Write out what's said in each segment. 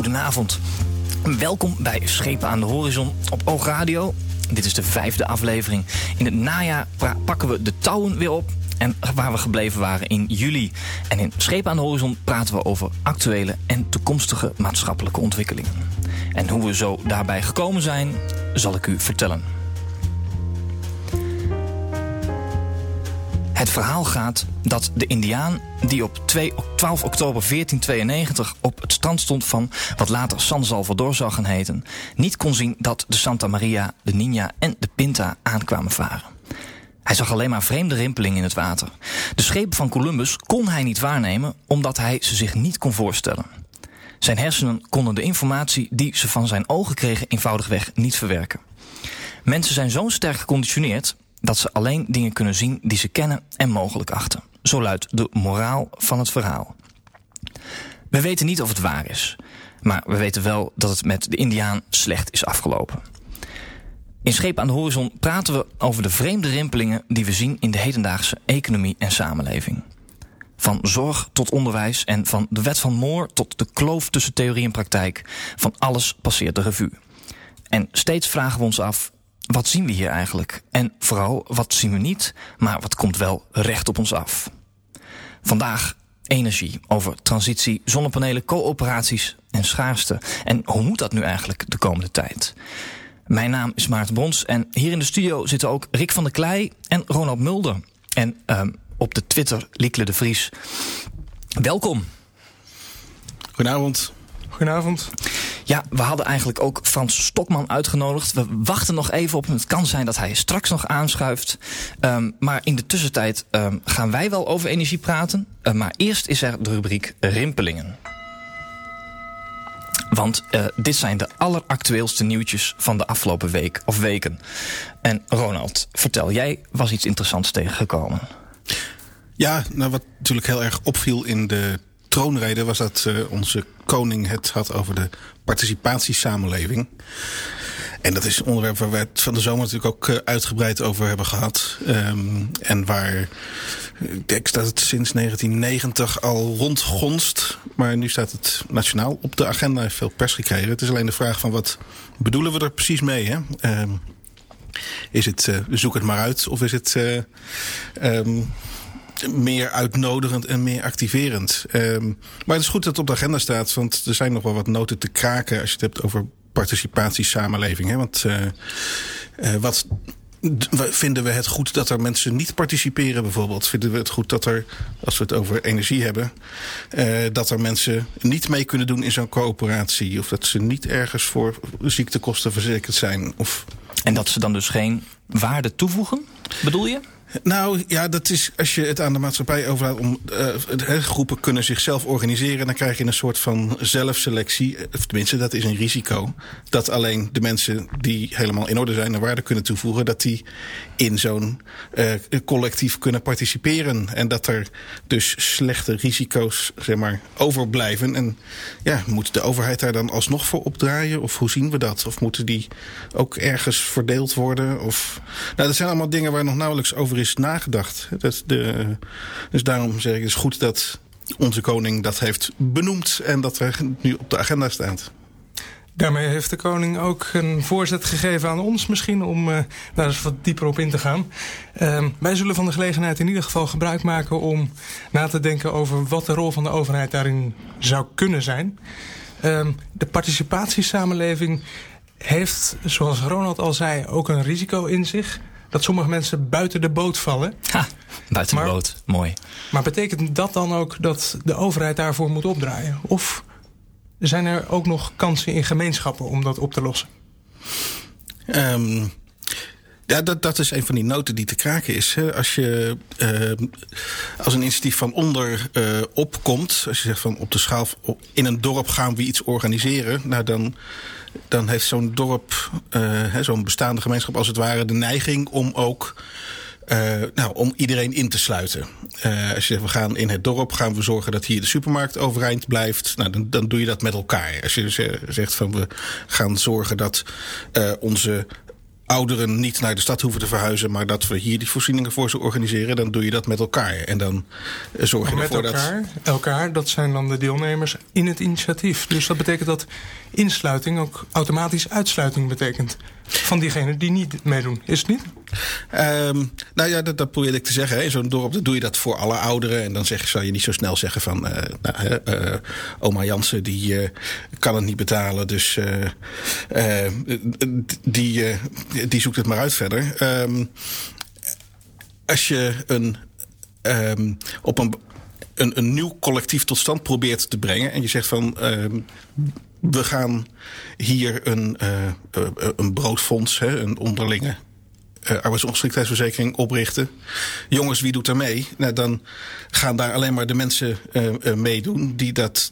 goedenavond. Welkom bij Schepen aan de Horizon op Oogradio. Dit is de vijfde aflevering. In het najaar pakken we de touwen weer op. En waar we gebleven waren in juli. En in Schepen aan de Horizon praten we over actuele en toekomstige maatschappelijke ontwikkelingen. En hoe we zo daarbij gekomen zijn, zal ik u vertellen. Het verhaal gaat dat de Indiaan die op 12 oktober 1492 op het strand stond van wat later San Salvador zou gaan heten, niet kon zien dat de Santa Maria, de Nina en de Pinta aankwamen varen. Hij zag alleen maar vreemde rimpelingen in het water. De schepen van Columbus kon hij niet waarnemen omdat hij ze zich niet kon voorstellen. Zijn hersenen konden de informatie die ze van zijn ogen kregen eenvoudigweg niet verwerken. Mensen zijn zo sterk geconditioneerd dat ze alleen dingen kunnen zien die ze kennen en mogelijk achten. Zo luidt de moraal van het verhaal. We weten niet of het waar is, maar we weten wel dat het met de Indiaan slecht is afgelopen. In Scheep aan de Horizon praten we over de vreemde rimpelingen die we zien in de hedendaagse economie en samenleving. Van zorg tot onderwijs en van de wet van Moore tot de kloof tussen theorie en praktijk. Van alles passeert de revue. En steeds vragen we ons af: wat zien we hier eigenlijk? En vooral, wat zien we niet, maar wat komt wel recht op ons af? Vandaag energie, over transitie, zonnepanelen, coöperaties en schaarste. En hoe moet dat nu eigenlijk de komende tijd? Mijn naam is Maarten Brons en hier in de studio zitten ook Rick van der Klei en Ronald Mulder. En um, op de Twitter Likle de Vries. Welkom. Goedenavond. Goedenavond. Ja, we hadden eigenlijk ook Frans Stokman uitgenodigd. We wachten nog even op hem. Het kan zijn dat hij straks nog aanschuift. Um, maar in de tussentijd um, gaan wij wel over energie praten. Uh, maar eerst is er de rubriek Rimpelingen. Want uh, dit zijn de alleractueelste nieuwtjes van de afgelopen week of weken. En Ronald, vertel, jij was iets interessants tegengekomen. Ja, nou wat natuurlijk heel erg opviel in de troonrede was dat uh, onze koning het had over de participatiesamenleving. En dat is een onderwerp waar we het van de zomer natuurlijk ook uh, uitgebreid over hebben gehad. Um, en waar, ik denk dat het sinds 1990 al rondgonst. Maar nu staat het nationaal op de agenda. Heeft veel pers gekregen. Het is alleen de vraag van wat bedoelen we er precies mee? Hè? Um, is het uh, zoek het maar uit? Of is het... Um, meer uitnodigend en meer activerend. Um, maar het is goed dat het op de agenda staat, want er zijn nog wel wat noten te kraken als je het hebt over participatiesamenleving. Hè? Want uh, uh, wat vinden we het goed dat er mensen niet participeren bijvoorbeeld? Vinden we het goed dat er, als we het over energie hebben, uh, dat er mensen niet mee kunnen doen in zo'n coöperatie? Of dat ze niet ergens voor ziektekosten verzekerd zijn? Of... En dat ze dan dus geen waarde toevoegen, bedoel je? Nou ja, dat is als je het aan de maatschappij overlaat om uh, groepen kunnen zichzelf organiseren, dan krijg je een soort van zelfselectie. Of tenminste, dat is een risico. Dat alleen de mensen die helemaal in orde zijn en waarde kunnen toevoegen, dat die in zo'n uh, collectief kunnen participeren. En dat er dus slechte risico's zeg maar, overblijven. En ja, moet de overheid daar dan alsnog voor opdraaien? Of hoe zien we dat? Of moeten die ook ergens verdeeld worden? Of, nou, dat zijn allemaal dingen waar nog nauwelijks over is nagedacht. De, dus daarom zeg ik, het is goed dat onze koning dat heeft benoemd en dat er nu op de agenda staat. Daarmee heeft de koning ook een voorzet gegeven aan ons misschien om uh, daar eens wat dieper op in te gaan. Uh, wij zullen van de gelegenheid in ieder geval gebruik maken om na te denken over wat de rol van de overheid daarin zou kunnen zijn. Uh, de participatiesamenleving heeft, zoals Ronald al zei, ook een risico in zich dat sommige mensen buiten de boot vallen. Ha, buiten maar, de boot, mooi. Maar betekent dat dan ook dat de overheid daarvoor moet opdraaien? Of zijn er ook nog kansen in gemeenschappen om dat op te lossen? Um, ja, dat, dat is een van die noten die te kraken is. Hè. Als je uh, als een initiatief van onder uh, opkomt, als je zegt van op de schaal in een dorp gaan we iets organiseren, nou dan dan heeft zo'n dorp, uh, zo'n bestaande gemeenschap als het ware, de neiging om ook. Uh, nou, om iedereen in te sluiten. Uh, als je zegt, we gaan in het dorp, gaan we zorgen dat hier de supermarkt overeind blijft. Nou, dan, dan doe je dat met elkaar. Als je zegt van we gaan zorgen dat onze ouderen niet naar de stad hoeven te verhuizen, maar dat we hier die voorzieningen voor ze organiseren, dan doe je dat met elkaar. En dan eh, zorg je met ervoor elkaar, dat. Elkaar, dat zijn dan de deelnemers in het initiatief. Dus dat betekent dat insluiting ook automatisch uitsluiting betekent. Van diegenen die niet meedoen, is het niet? Um, nou ja, dat, dat probeer ik te zeggen. In zo'n dorp doe je dat voor alle ouderen. En dan zeg, zal je niet zo snel zeggen van... Uh, nou, uh, oma Jansen die uh, kan het niet betalen. Dus die, die zoekt het maar uit verder. Um, als je een, um, op een, een, een nieuw collectief tot stand probeert te brengen... en je zegt van we gaan hier een, uh, een broodfonds, hè, een onderlinge uh, arbeidsongeschiktheidsverzekering oprichten. Jongens, wie doet er mee? Nou, dan gaan daar alleen maar de mensen meedoen die, dat,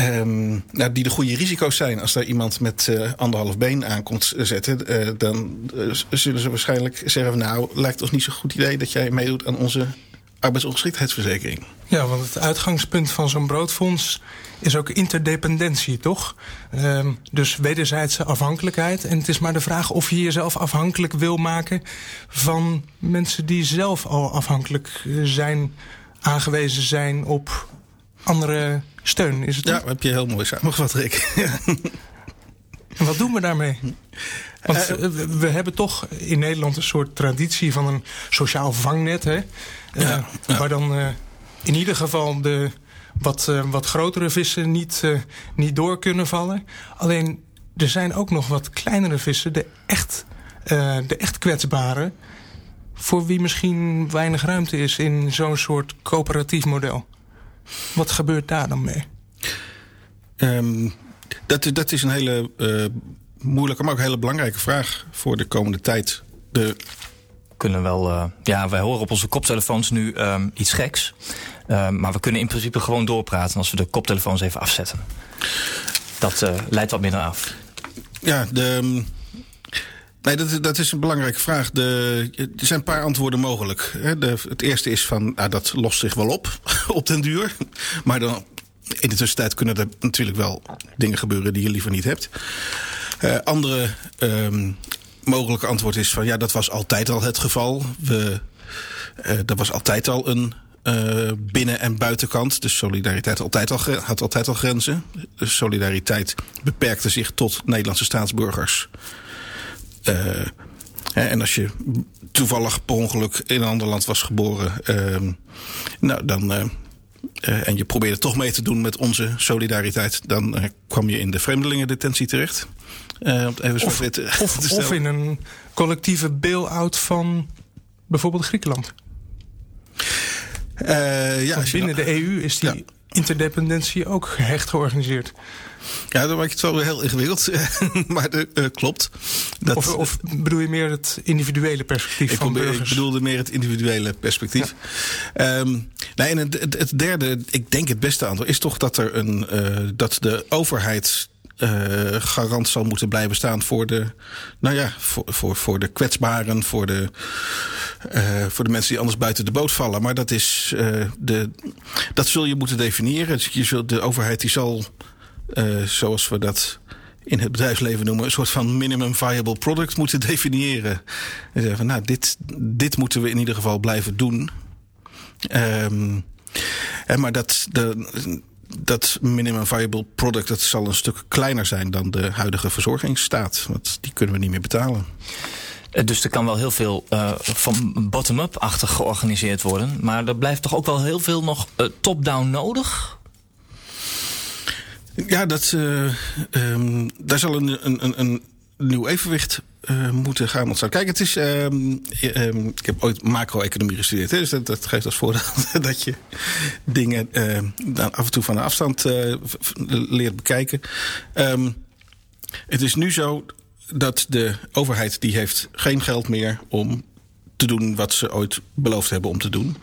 um, nou, die de goede risico's zijn. Als daar iemand met anderhalf been aankomt zetten, dan zullen ze waarschijnlijk zeggen: Nou, lijkt ons niet zo'n goed idee dat jij meedoet aan onze arbeidsongeschiktheidsverzekering. Ja, want het uitgangspunt van zo'n broodfonds is ook interdependentie, toch? Um, dus wederzijdse afhankelijkheid. En het is maar de vraag of je jezelf afhankelijk wil maken van mensen die zelf al afhankelijk zijn, aangewezen zijn op andere steun. Is het ja, heb je heel mooi samengevat, Rick. en wat doen we daarmee? Want uh, we hebben toch in Nederland een soort traditie van een sociaal vangnet. Hè? Ja, uh, Waar dan uh, in ieder geval de wat, uh, wat grotere vissen niet, uh, niet door kunnen vallen. Alleen er zijn ook nog wat kleinere vissen, de echt, uh, de echt kwetsbare... voor wie misschien weinig ruimte is in zo'n soort coöperatief model. Wat gebeurt daar dan mee? Um, dat, dat is een hele moeilijke, maar ook een hele belangrijke vraag voor de komende tijd. De kunnen wel. Uh, ja, wij horen op onze koptelefoons nu um, iets geks. Uh, maar we kunnen in principe gewoon doorpraten als we de koptelefoons even afzetten. Dat uh, leidt wat minder af. Ja, de. Nee, dat, dat is een belangrijke vraag. De, er zijn een paar antwoorden mogelijk. De, het eerste is van, nou, dat lost zich wel op, op den duur. Maar dan, in de tussentijd kunnen er natuurlijk wel dingen gebeuren die je liever niet hebt. Uh, andere um, mogelijke antwoord is van, ja, dat was altijd al het geval. We, uh, er was altijd al een uh, binnen- en buitenkant. Dus solidariteit altijd al, had altijd al grenzen. Dus solidariteit beperkte zich tot Nederlandse staatsburgers. Uh, en als je toevallig per ongeluk in een ander land was geboren, uh, nou dan. Uh, en je probeerde toch mee te doen met onze solidariteit, dan kwam je in de vreemdelingendetentie terecht. even of, te, of, te of in een collectieve bail-out van bijvoorbeeld Griekenland. Uh, ja, binnen de EU is die ja. interdependentie ook gehecht georganiseerd. Ja, dan maak je het wel weer heel ingewikkeld. maar dat uh, klopt. Dat, of, of, bedoel je meer het individuele perspectief ik van bedoel, burgers? Ik bedoelde meer het individuele perspectief. Ja. Um, nee, en het, het, het, derde, ik denk het beste antwoord, is toch dat, er een, uh, dat de overheid uh, garant zal moeten blijven staan voor de, nou ja, voor, voor, voor de kwetsbaren, voor de, uh, voor de mensen die anders buiten de boot vallen. Maar dat is, uh, de, dat zul je moeten definiëren. Dus je zult, de overheid die zal, zoals we dat in het bedrijfsleven noemen, een soort van minimum viable product moeten definiëren. En zeggen van, nou, dit, dit moeten we in ieder geval blijven doen. Um, maar dat, de, dat minimum viable product dat zal een stuk kleiner zijn dan de huidige verzorgingsstaat. Want die kunnen we niet meer betalen. Dus er kan wel heel veel uh, van bottom-up-achtig georganiseerd worden. Maar er blijft toch ook wel heel veel nog uh, top-down nodig? Ja, dat, uh, um, daar zal een, een, een nieuw evenwicht uh, moeten gaan ontstaan. Kijk, het is. Um, um, ik heb ooit macro-economie gestudeerd. Hè, dus dat, geeft als voordeel dat je dingen uh, dan af en toe van een afstand uh, leert bekijken. Het is nu zo dat de overheid die heeft geen geld meer om te doen wat ze ooit beloofd hebben om te doen.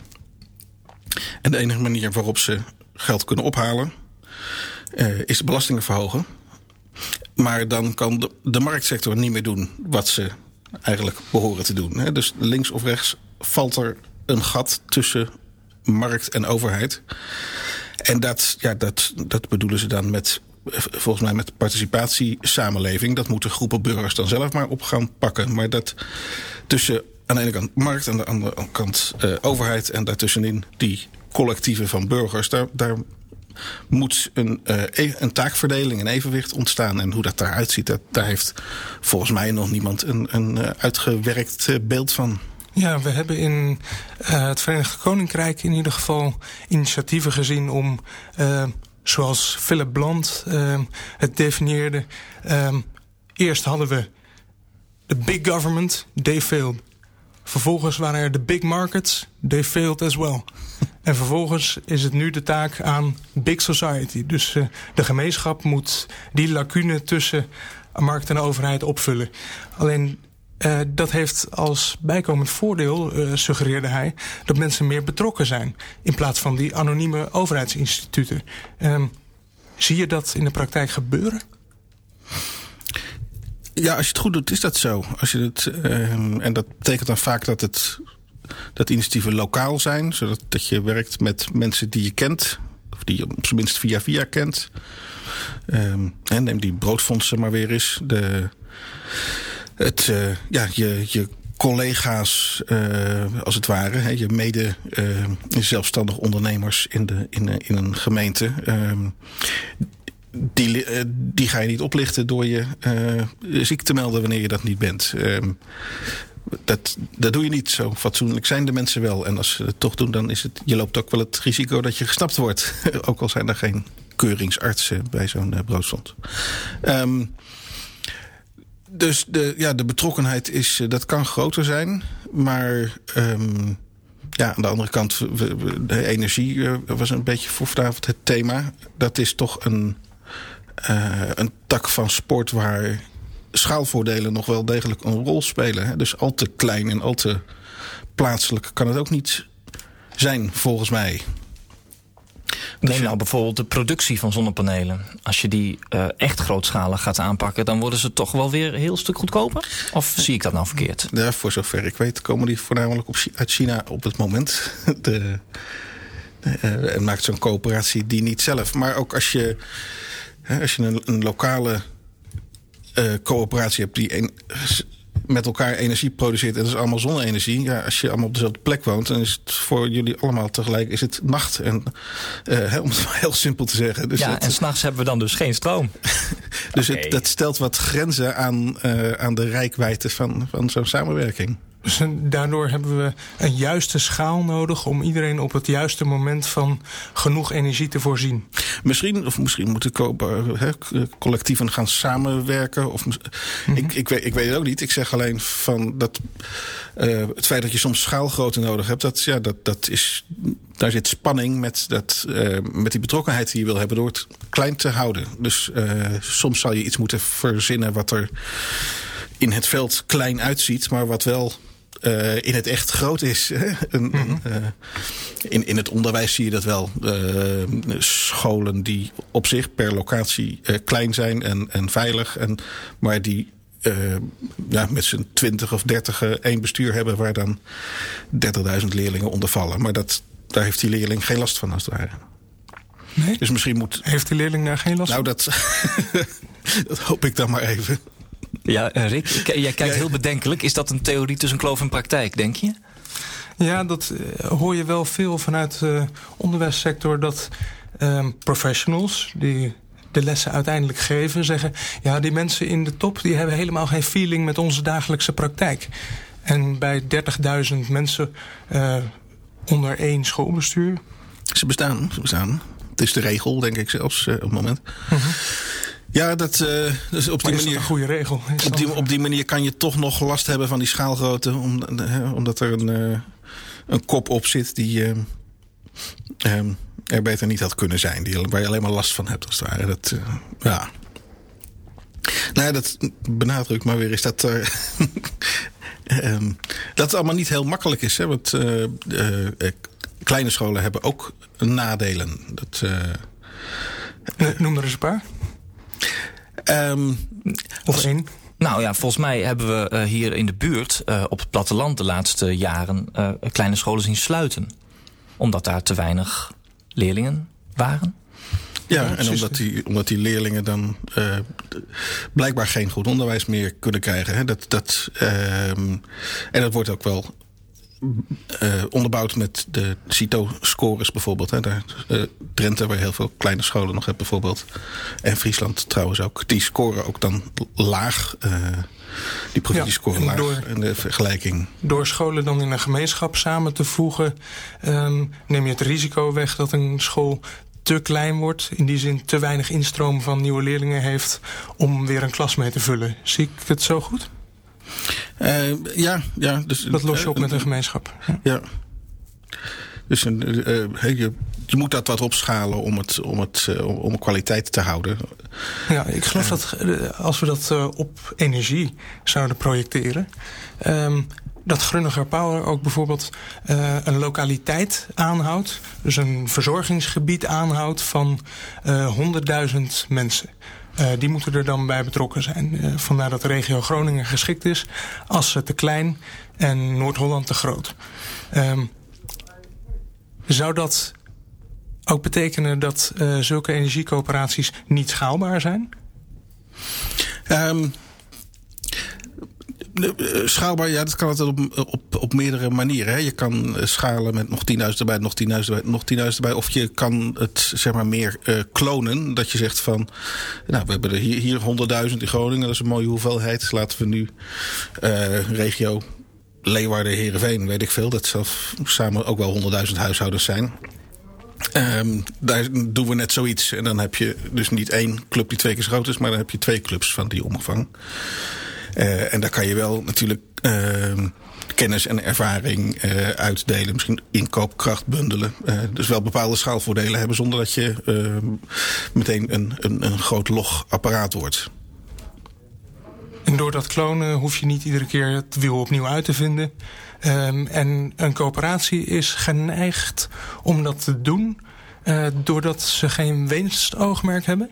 En de enige manier waarop ze geld kunnen ophalen is de belastingen verhogen. Maar dan kan de, marktsector niet meer doen wat ze eigenlijk behoren te doen. Dus links of rechts valt er een gat tussen markt en overheid. En dat, ja, dat, dat bedoelen ze dan met volgens mij met participatiesamenleving. Dat moeten groepen burgers dan zelf maar op gaan pakken. Maar dat tussen aan de ene kant markt, aan de andere kant uh, overheid en daartussenin die collectieven van burgers. Daar, daar moet een, uh, een taakverdeling, een evenwicht ontstaan. En hoe dat daaruit ziet, dat, daar heeft volgens mij nog niemand een, een uh, uitgewerkt beeld van. Ja, we hebben in het Verenigd Koninkrijk in ieder geval initiatieven gezien om, zoals Philip uh, het definieerde. eerst hadden we de big government, they failed. Vervolgens waren er de big markets, they failed as well. En vervolgens is het nu de taak aan big society. Dus de gemeenschap moet die lacune tussen markt en overheid opvullen. Alleen uh, dat heeft als bijkomend voordeel, uh, suggereerde hij, dat mensen meer betrokken zijn. In plaats van die anonieme overheidsinstituten. Um, zie je dat in de praktijk gebeuren? Ja, als je het goed doet, is dat zo. Als je het, uh, en dat betekent dan vaak dat, het, dat initiatieven lokaal zijn. Zodat dat je werkt met mensen die je kent. Of die je op zijn minst via via kent. En neem die broodfondsen maar weer eens. De het, uh, ja, je, je collega's, uh, als het ware, hè, je mede uh, zelfstandig ondernemers in, de, in, in een gemeente. Uh, die, die ga je niet oplichten door je ziek te melden wanneer je dat niet bent. Ehm, dat, dat doe je niet zo fatsoenlijk. Zijn de mensen wel. En als ze het toch doen, dan is het. Je loopt ook wel het risico dat je gesnapt wordt. ook al zijn er geen keuringsartsen bij zo'n broodstond. Um, dus de, ja, de betrokkenheid is, eh, dat kan groter zijn. Maar um, ja, aan de andere kant, de energie uh, was een beetje voor vanavond het thema. Dat is toch een, een tak van sport waar schaalvoordelen nog wel degelijk een rol spelen. Hè? Dus al te klein en al te plaatselijk kan het ook niet zijn, volgens mij. Neem dus nou bijvoorbeeld de productie van zonnepanelen. Als je die uh, echt grootschalig gaat aanpakken, dan worden ze toch wel weer een heel stuk goedkoper? Of zie ik dat nou verkeerd? Ja, voor zover ik weet komen die voornamelijk op, uit China op het moment. De, uh, en maakt zo'n coöperatie die niet zelf. Maar ook als je, als je een, een lokale uh, coöperatie hebt die een, met elkaar energie produceert. En dat is allemaal zonne-energie. Ja, als je allemaal op dezelfde plek woont, dan is het voor jullie allemaal tegelijk is het nacht. En, uh, om het maar heel simpel te zeggen. Dus ja, het, en s'nachts hebben we dan dus geen stroom. dus okay. het, dat stelt wat grenzen aan, uh, aan de rijkwijde van, van zo'n samenwerking. Dus daardoor hebben we een juiste schaal nodig om iedereen op het juiste moment van genoeg energie te voorzien. Misschien, of misschien moeten he, collectieven gaan samenwerken. Of, mm -hmm. ik, ik, weet, ik weet het ook niet. Ik zeg alleen van dat uh, het feit dat je soms schaalgrootte nodig hebt, dat, ja, dat, dat is, daar zit spanning met, dat, uh, met die betrokkenheid die je wil hebben door het klein te houden. Dus uh, soms zal je iets moeten verzinnen wat er in het veld klein uitziet, maar wat wel uh, in het echt groot is. een, mm -hmm. uh, in, in het onderwijs zie je dat wel. Uh, scholen die op zich per locatie klein zijn en, en veilig. En, maar die ja, met z'n twintig of dertig één bestuur hebben... waar dan 30.000 leerlingen onder vallen. Maar dat, daar heeft die leerling geen last van als het ware. Nee? Dus misschien moet... Heeft die leerling daar geen last nou, van? Nou, dat, dat hoop ik dan maar even. Ja, eh, Rick, jij kijkt heel bedenkelijk. Is dat een theorie tussen kloof en praktijk, denk je? Ja, dat uh, hoor je wel veel vanuit de onderwijssector. Dat uh, professionals die de lessen uiteindelijk geven zeggen... ja, die mensen in de top die hebben helemaal geen feeling met onze dagelijkse praktijk. En bij 30.000 mensen uh, onder één schoolbestuur... Ze bestaan, ze bestaan. Het is de regel, denk ik zelfs, op het moment. Uh -huh. Ja, dat, uh, dus op die manier. een goede regel. Op die, op die manier kan je toch nog last hebben van die schaalgrootte. Om, uh, omdat er een, uh, een kop op zit die er beter niet had kunnen zijn. Die, waar je alleen maar last van hebt, als het ware. Dat, ja. Nou ja, dat benadrukt maar weer is dat er. um, dat het allemaal niet heel makkelijk is. Hè? Want kleine scholen hebben ook nadelen. Dat, Noem er eens een paar. Um, of één? Nou ja, volgens mij hebben we uh, hier in de buurt uh, op het platteland de laatste jaren uh, kleine scholen zien sluiten. Omdat daar te weinig leerlingen waren. Ja, en omdat die, omdat die leerlingen dan uh, blijkbaar geen goed onderwijs meer kunnen krijgen. Hè. Dat, dat, ehm, en dat wordt ook wel uh, onderbouwd met de CITO-scores bijvoorbeeld. Hè. Daar, uh, Drenthe, waar je heel veel kleine scholen nog hebt bijvoorbeeld. En Friesland trouwens ook. Die scoren ook dan laag. Uh, die provincie ja, laag door, in de vergelijking. Door scholen dan in een gemeenschap samen te voegen... Um, neem je het risico weg dat een school te klein wordt. In die zin te weinig instroom van nieuwe leerlingen heeft... om weer een klas mee te vullen. Zie ik het zo goed? Uh, ja, ja. Dus, dat los je op met een gemeenschap. Ja. Dus uh, je, je, moet dat wat opschalen om, het, om, het, uh, om kwaliteit te houden. Ja, ik geloof dat als we dat op energie zouden projecteren... Um, dat Grunniger Power ook bijvoorbeeld een lokaliteit aanhoudt. Dus een verzorgingsgebied aanhoudt van uh, 100.000 mensen. Uh, die moeten er dan bij betrokken zijn. Uh, vandaar dat de regio Groningen geschikt is. Assen te klein en Noord-Holland te groot. Um, zou dat ook betekenen dat uh, zulke energiecoöperaties niet schaalbaar zijn? Um, schaalbaar, ja, dat kan altijd op, op, op meerdere manieren. Hè. Je kan schalen met nog 10.000 erbij, nog 10.000 erbij, nog 10.000 erbij. Of je kan het zeg maar meer uh, klonen. Dat je zegt van, nou, we hebben er hier, hier 100.000 in Groningen. Dat is een mooie hoeveelheid. Laten we nu regio Leeuwarden, Heerenveen, weet ik veel. Dat zal samen ook wel 100.000 huishoudens zijn. Um, daar doen we net zoiets. En dan heb je dus niet één club die twee keer zo groot is, maar dan heb je twee clubs van die omvang. Uh, en daar kan je wel natuurlijk uh, kennis en ervaring uh, uitdelen. Misschien inkoopkracht bundelen. dus wel bepaalde schaalvoordelen hebben zonder dat je ehm, meteen een, een, een groot logapparaat wordt. En door dat klonen hoef je niet iedere keer het wiel opnieuw uit te vinden. Um, en een coöperatie is geneigd om dat te doen... Doordat ze geen winstoogmerk hebben?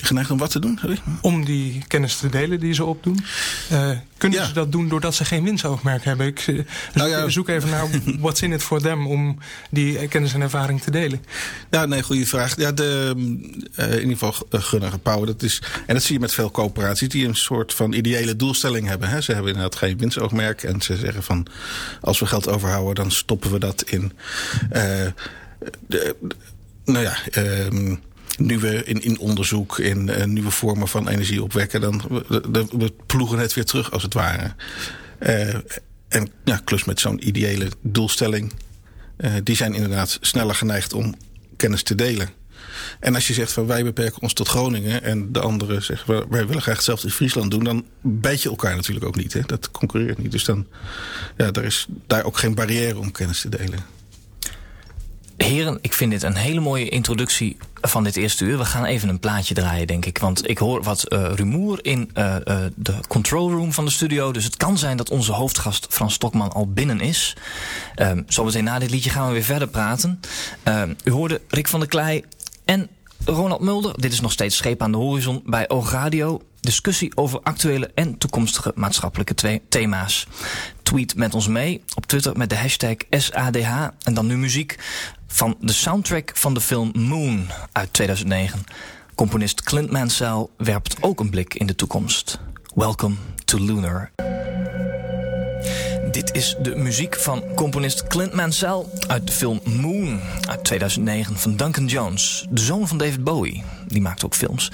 Geneigd om wat te doen? Sorry? Om die kennis te delen die ze opdoen. Uh, kunnen ja. ze dat doen doordat ze geen winstoogmerk hebben? Ik uh, nou ja. zoek even naar what's in it for them om die kennis en ervaring te delen. Ja, nee, goede vraag. Ja, de, uh, in ieder geval Gunnige Power. Dat is, en dat zie je met veel coöperaties die een soort van ideële doelstelling hebben. Hè. Ze hebben inderdaad geen winstoogmerk. En ze zeggen van als we geld overhouden dan stoppen we dat in... de, nou ja... Um, nieuwe in, in onderzoek, in uh, nieuwe vormen van energie opwekken, dan we, ploegen het weer terug als het ware. Uh, en ja, klus met zo'n ideële doelstelling, uh, die zijn inderdaad sneller geneigd om kennis te delen. En als je zegt van wij beperken ons tot Groningen en de anderen zeggen wij willen graag hetzelfde in Friesland doen, dan bijt je elkaar natuurlijk ook niet. Hè? Dat concurreert niet. Dus dan ja, er is daar ook geen barrière om kennis te delen. Heren, ik vind dit een hele mooie introductie van dit eerste uur. We gaan even een plaatje draaien, denk ik. Want ik hoor wat uh, rumoer in uh, uh, de control room van de studio. Dus het kan zijn dat onze hoofdgast Frans Stokman al binnen is. Um, zometeen na dit liedje gaan we weer verder praten. Um, u hoorde Rick van der Klei en Ronald Mulder. Dit is nog steeds Scheep aan de Horizon bij Oog Radio. Discussie over actuele en toekomstige maatschappelijke thema's. Tweet met ons mee op Twitter met de hashtag SADH. En dan nu muziek van de soundtrack van de film Moon uit 2009. Componist Clint Mansell werpt ook een blik in de toekomst. Welcome to Lunar. Dit is de muziek van componist Clint Mansell uit de film Moon uit 2009 van Duncan Jones, de zoon van David Bowie. Die maakt ook films.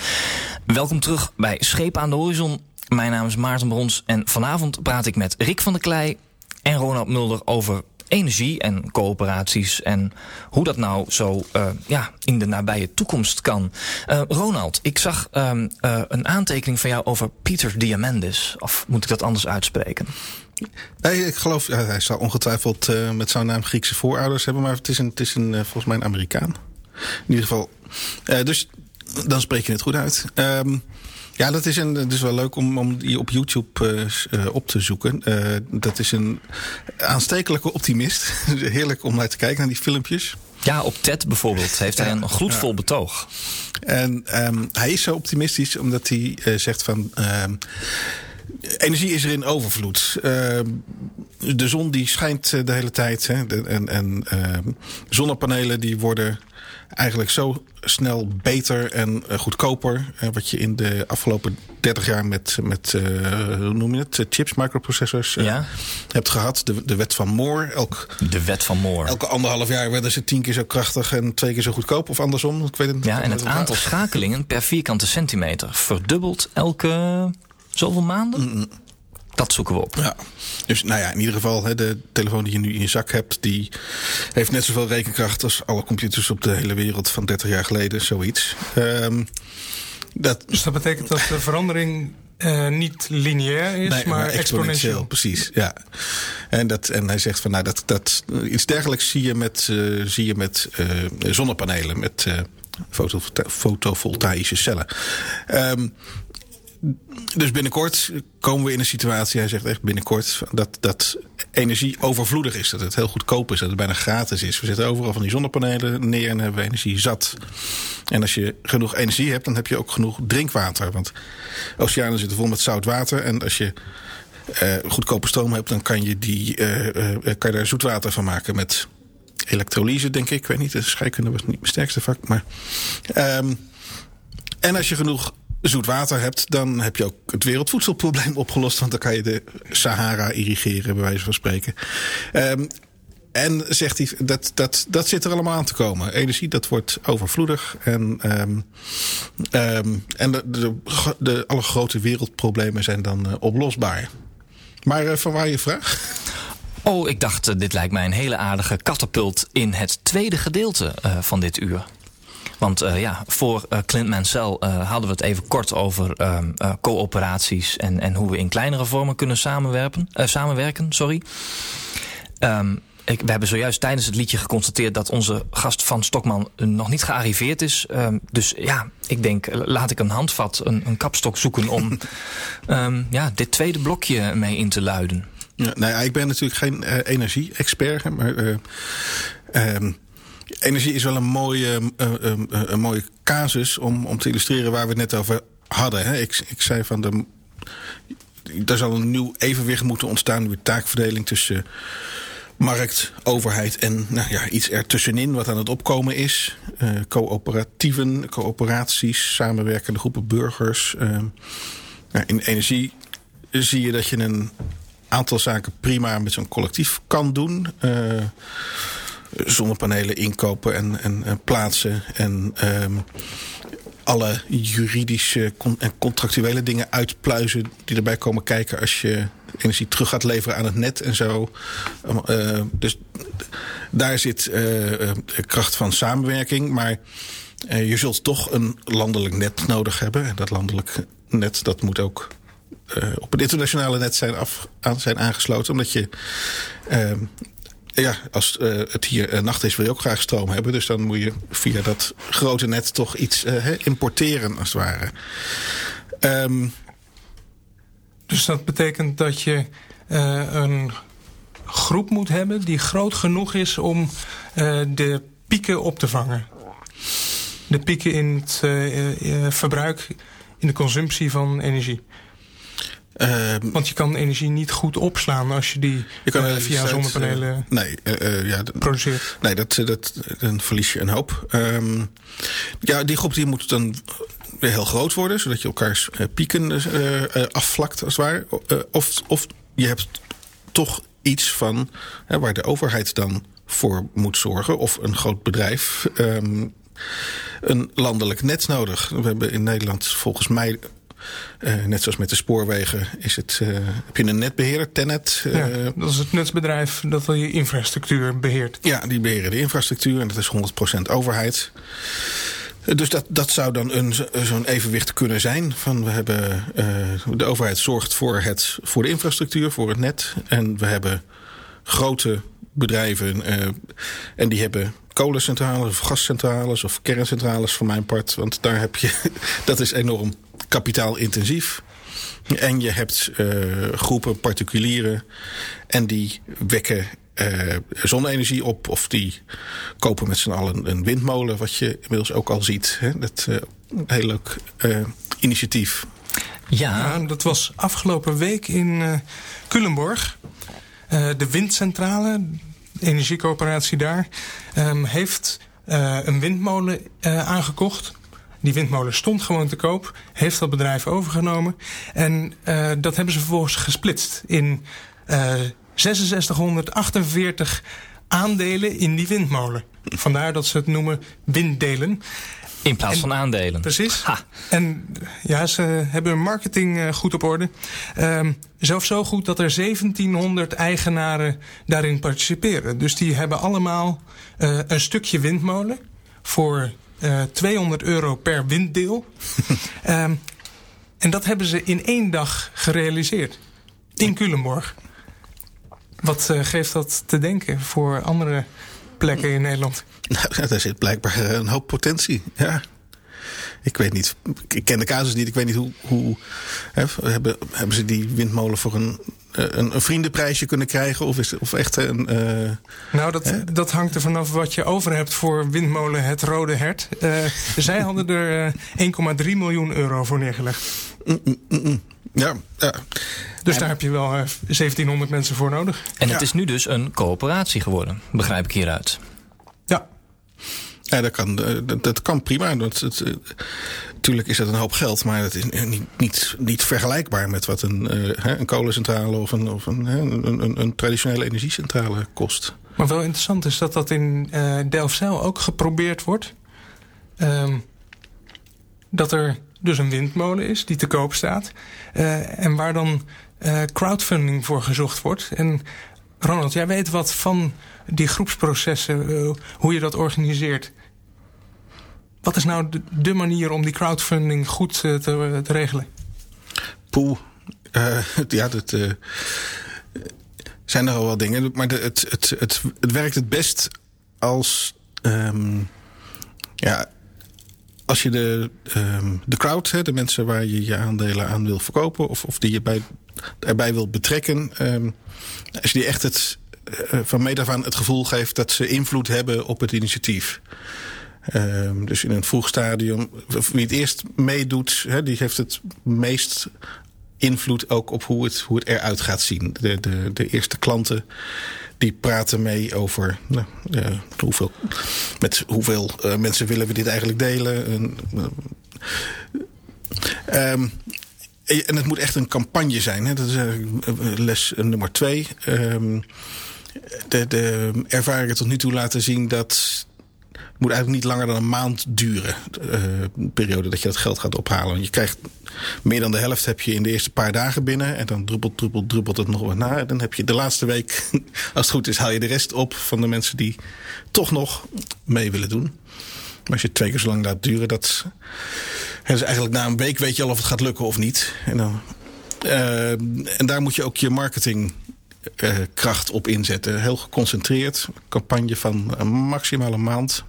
Welkom terug bij Schepen aan de Horizon. Mijn naam is Maarten Brons en vanavond praat ik met Rick van der Klei en Ronald Mulder over energie en coöperaties en hoe dat nou zo uh, ja, in de nabije toekomst kan. Uh, Ronald, ik zag um, uh, een aantekening van jou over Peter Diamandis. Of moet ik dat anders uitspreken? Nee, ik geloof, ja, hij zou ongetwijfeld met zo'n naam Griekse voorouders hebben, maar het is, een, het is een, volgens mij een Amerikaan. In ieder geval. dus dan spreek je het goed uit. Um, ja, dat is, een, het is wel leuk om, om die op YouTube uh, op te zoeken. Uh, dat is een aanstekelijke optimist. Heerlijk om naar te kijken, naar die filmpjes. Ja, op TED bijvoorbeeld heeft hij een gloedvol ja. betoog. En um, hij is zo optimistisch omdat hij uh, zegt van... energie is er in overvloed. Uh, de zon die schijnt de hele tijd. Hè, en en uh, zonnepanelen die worden eigenlijk zo snel beter en goedkoper. Wat je in de afgelopen 30 jaar met, met uh, hoe noem je het, chips, microprocessors ja. hebt gehad. De, de wet van Moore. Elk, de wet van Moore. Elke anderhalf jaar werden ze tien keer zo krachtig en twee keer zo goedkoop. Of andersom. Ik weet het, ja, en het aantal schakelingen per vierkante centimeter verdubbelt elke zoveel maanden? Mm -mm. Dat zoeken we op. Ja. Dus nou ja, in ieder geval, hè, de telefoon die je nu in je zak hebt, die heeft net zoveel rekenkracht als alle computers op de hele wereld van 30 jaar geleden, zoiets. Um, dat... Dus dat betekent dat de verandering uh, niet lineair is, nee, maar, maar exponentieel. Precies, ja. En, dat, en hij zegt van nou, dat, dat, iets dergelijks zie je met, uh, zie je met uh, zonnepanelen, met fotovoltaïsche cellen. Um, dus binnenkort komen we in een situatie, hij zegt echt binnenkort, dat, dat energie overvloedig is. Dat het heel goedkoop is, dat het bijna gratis is. We zetten overal van die zonnepanelen neer en hebben we energie zat. En als je genoeg energie hebt, dan heb je ook genoeg drinkwater. Want oceanen zitten vol met zout water. En als je uh, goedkope stroom hebt, dan kan je, die, uh, uh, kan je daar zoetwater van maken met elektrolyse, denk ik. Ik weet niet, de scheikunde was niet mijn sterkste vak. Maar, um, en als je genoeg zoet water hebt, dan heb je ook het wereldvoedselprobleem opgelost. Want dan kan je de Sahara irrigeren, bij wijze van spreken. Um, en zegt hij, dat, dat, dat zit er allemaal aan te komen. Energie, dat wordt overvloedig. En, um, um, en de, de, alle grote wereldproblemen zijn dan uh, oplosbaar. Maar uh, van waar je vraag? Oh, ik dacht, uh, dit lijkt mij een hele aardige katapult in het tweede gedeelte van dit uur. Want uh, ja, voor uh, Clint Mansell uh, hadden we het even kort over coöperaties en, en hoe we in kleinere vormen kunnen samenwerken. samenwerken sorry. Um, ik, we hebben zojuist tijdens het liedje geconstateerd dat onze gast van Stokman nog niet gearriveerd is. Um, dus ja, ik denk, laat ik een handvat, een, een kapstok zoeken om um, ja, dit tweede blokje mee in te luiden. Ja, nou ja, ik ben natuurlijk geen energie-expert, maar um, energie is wel een mooie, uh, uh, een mooie casus om, om te illustreren waar we het net over hadden. Hè? Ik, ik zei van de. Er zal een nieuw evenwicht moeten ontstaan, weer taakverdeling tussen markt, overheid en nou ja, iets ertussenin wat aan het opkomen is. Uh, coöperatieven, coöperaties, samenwerkende groepen burgers. Nou, in energie zie je dat je een aantal zaken prima met zo'n collectief kan doen. Uh, zonnepanelen inkopen en, en, en plaatsen. En um, alle juridische en contractuele dingen uitpluizen die erbij komen kijken als je energie terug gaat leveren aan het net en zo. Uh, dus daar zit uh, kracht van samenwerking. Maar je zult toch een landelijk net nodig hebben. En dat landelijk net dat moet ook op het internationale net zijn, zijn aangesloten. Omdat je ja, als uh, het hier uh, nacht is, wil je ook graag stroom hebben. Dus dan moet je via dat grote net toch iets uh, importeren, als het ware. Um, dus dat betekent dat je een groep moet hebben die groot genoeg is om de pieken op te vangen. De pieken in het verbruik, in de consumptie van energie. Uh, Want je kan energie niet goed opslaan als je die je kan, uh, via zonnepanelen uh, nee, ja, produceert. Nee, dat, dat, dan verlies je een hoop. Um, ja, die groep die moet dan weer heel groot worden, zodat je elkaars pieken afvlakt als het ware. of, of je hebt toch iets van waar de overheid dan voor moet zorgen, of een groot bedrijf. Um, een landelijk net nodig. We hebben in Nederland volgens mij uh, net zoals met de spoorwegen is het, uh, heb je een netbeheerder, Tenet. Ja, dat is het netsbedrijf dat je infrastructuur beheert. Ja, die beheren de infrastructuur en dat is 100% overheid. Dus dat, dat zou dan een, zo'n evenwicht kunnen zijn. Van we hebben, de overheid zorgt voor, het, voor de infrastructuur, voor het net. En we hebben grote bedrijven en die hebben kolencentrales of gascentrales of kerncentrales voor mijn part. Want daar heb je, dat is enorm kapitaalintensief. En je hebt uh, groepen particulieren en die wekken uh, zonne-energie op. Of die kopen met z'n allen een windmolen, wat je inmiddels ook al ziet. Hè? Dat uh, een heel leuk initiatief. Ja. dat was afgelopen week in Culemborg. De windcentrale, de energiecoöperatie daar, um, heeft een windmolen aangekocht. Die windmolen stond gewoon te koop, heeft dat bedrijf overgenomen. En dat hebben ze vervolgens gesplitst in 6648 aandelen in die windmolen. Vandaar dat ze het noemen winddelen. In plaats van aandelen. Precies. En ja, ze hebben hun marketing uh, goed op orde. Um, zelfs zo goed dat er 1700 eigenaren daarin participeren. Dus die hebben allemaal uh, een stukje windmolen voor uh, 200 euro per winddeel. um, en dat hebben ze in één dag gerealiseerd. In Culemborg. Wat uh, geeft dat te denken voor andere plekken in Nederland? Nou, daar zit blijkbaar een hoop potentie. Ja. Ik weet niet. Ik ken de casus niet. Ik weet niet hoe. hoe hè, hebben, hebben ze die windmolen voor een, een, een, vriendenprijsje kunnen krijgen? Of, is, of echt een. Uh, nou, dat, dat hangt er vanaf wat je over hebt voor windmolen Het Rode Hert. Uh, zij hadden er 1,3 miljoen euro voor neergelegd. Mm, mm, mm, ja, ja. Dus daar heb je wel 1700 mensen voor nodig. En het is nu dus een coöperatie geworden, begrijp ik hieruit. Ja. Ja, dat kan, dat, dat kan prima. Dat, natuurlijk is dat een hoop geld, maar het is niet, niet, niet vergelijkbaar met wat een, een kolencentrale of, een, of een, een, een, een, traditionele energiecentrale kost. Maar wel interessant is dat dat in uh, Delfzijl ook geprobeerd wordt. Um, dat er dus een windmolen is die te koop staat. En waar dan crowdfunding voor gezocht wordt. En Ronald, jij weet wat van die groepsprocessen, uh, hoe je dat organiseert. Wat is nou de, manier om die crowdfunding goed te, te, regelen? Poeh, ja, dat zijn er al wel dingen. Maar het, het, het, werkt het best als... Um, ja, als je de, um, de crowd, de mensen waar je je aandelen aan wil verkopen, of, of die je bij, erbij wil betrekken, um, als je die echt het, uh, van meet af aan het gevoel geeft dat ze invloed hebben op het initiatief. Um, dus in een vroeg stadium, wie het eerst meedoet, die heeft het meest invloed ook op hoe het, hoe het eruit gaat zien. De, de, de eerste klanten die praten mee over nou, uh, hoeveel, met hoeveel uh, mensen willen we dit eigenlijk delen. En, um, en het moet echt een campagne zijn. Hè? Dat is les nummer twee. Um, de, de ervaringen tot nu toe laten zien dat moet eigenlijk niet langer dan een maand duren. Uh, periode dat je dat geld gaat ophalen. Je krijgt meer dan de helft heb je in de eerste paar dagen binnen. En dan druppelt, druppelt, druppelt het nog wat na. En dan heb je de laatste week, als het goed is, haal je de rest op van de mensen die toch nog mee willen doen. Maar als je twee keer zo lang laat duren, dat. Dus eigenlijk na een week weet je al of het gaat lukken of niet. En, dan, uh, en daar moet je ook je marketing uh, kracht op inzetten. Heel geconcentreerd. Campagne van een maximale maand.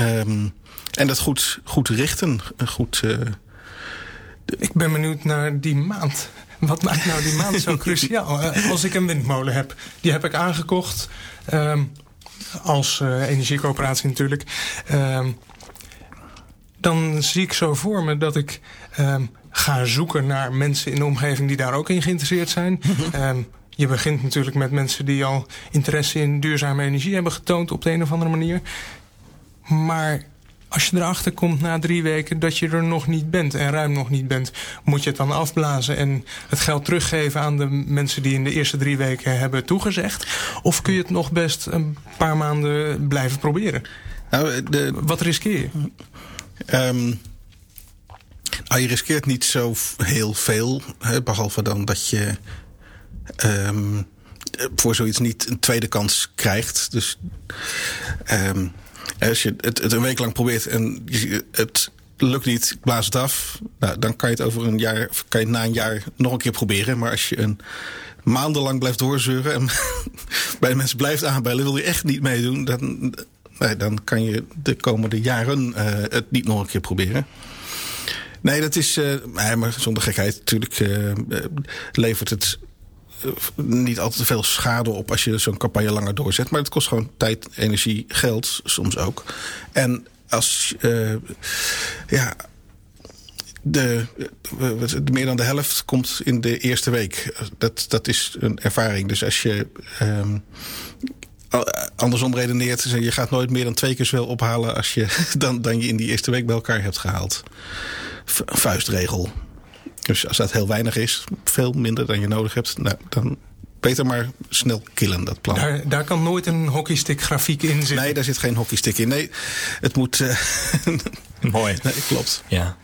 Um, en dat goed, goed richten. Goed, uh, ik ben benieuwd naar die maand. Wat maakt nou die maand zo cruciaal? Eh, als ik een windmolen heb, die heb ik aangekocht. Um, als energiecoöperatie natuurlijk. Um, dan zie ik zo voor me dat ik um, ga zoeken naar mensen in de omgeving die daar ook in geïnteresseerd zijn. je begint natuurlijk met mensen die al interesse in duurzame energie hebben getoond op de een of andere manier. Maar als je erachter komt na drie weken dat je er nog niet bent en ruim nog niet bent, moet je het dan afblazen en het geld teruggeven aan de mensen die in de eerste drie weken hebben toegezegd? Of kun je het nog best een paar maanden blijven proberen? Nou, de, Wat riskeer je? Um, nou, je riskeert niet zo heel veel, hè, behalve dan dat je um, voor zoiets niet een tweede kans krijgt. Dus um, als je het, een week lang probeert en het lukt niet, blaas het af. Nou, dan kan je het over een jaar, kan je na een jaar nog een keer proberen. Maar als je een maandenlang blijft doorzeuren en bij de mensen blijft aanbellen, wil je echt niet meedoen, dan, nee, dan kan je de komende jaren uh, het niet nog een keer proberen. Nee, dat is. Uh, maar zonder gekheid. Natuurlijk uh, levert het niet altijd veel schade op als je zo'n campagne langer doorzet. Maar het kost gewoon tijd, energie, geld soms ook. En als uh, ja, de, meer dan de helft komt in de eerste week. Dat, dat is een ervaring. Dus als je um, andersom redeneert, je gaat nooit meer dan twee keer zoveel ophalen als je, dan, dan je in die eerste week bij elkaar hebt gehaald. Vuistregel. Dus als dat heel weinig is, veel minder dan je nodig hebt, nou, dan beter maar snel killen, dat plan. Daar, daar kan nooit een hockeystick grafiek in zitten. Nee, daar zit geen hockeystick in. Nee, het moet... Uh, Mooi. Nee, klopt. Ja.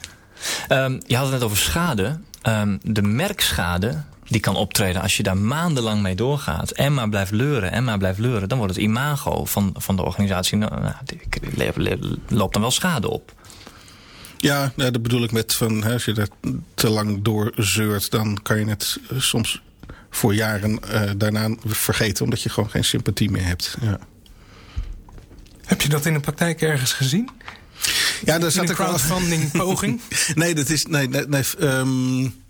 Um, je had het net over schade. Um, de merkschade die kan optreden als je daar maandenlang mee doorgaat. En maar blijft leuren, en maar blijft leuren. Dan wordt het imago van, van de organisatie... Nou, nou loopt dan wel schade op. Ja, dat bedoel ik met van als je dat te lang doorzeurt, dan kan je het eh, soms voor jaren uh, daarna vergeten, omdat je gewoon geen sympathie meer hebt. Ja. Heb je dat in de praktijk ergens gezien? Ja, daar zat een crowdfunding poging? nee, dat is. Nee, nee, nee um,